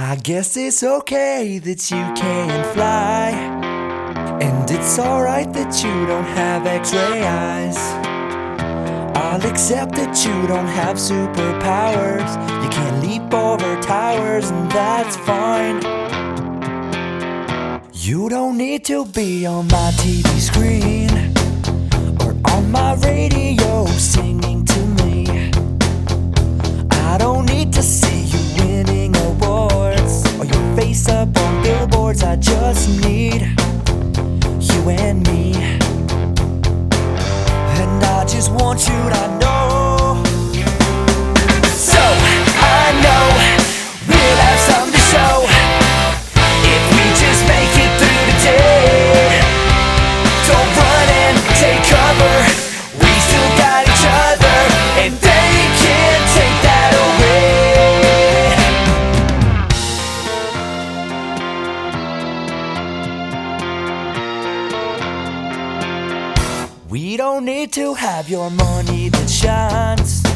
I guess it's okay that you can't fly. And it's alright that you don't have x ray eyes. I'll accept that you don't have superpowers. You can't leap over towers, and that's fine. You don't need to be on my TV screen Need you and me. And I just want you to know. We don't need to have your money that shines.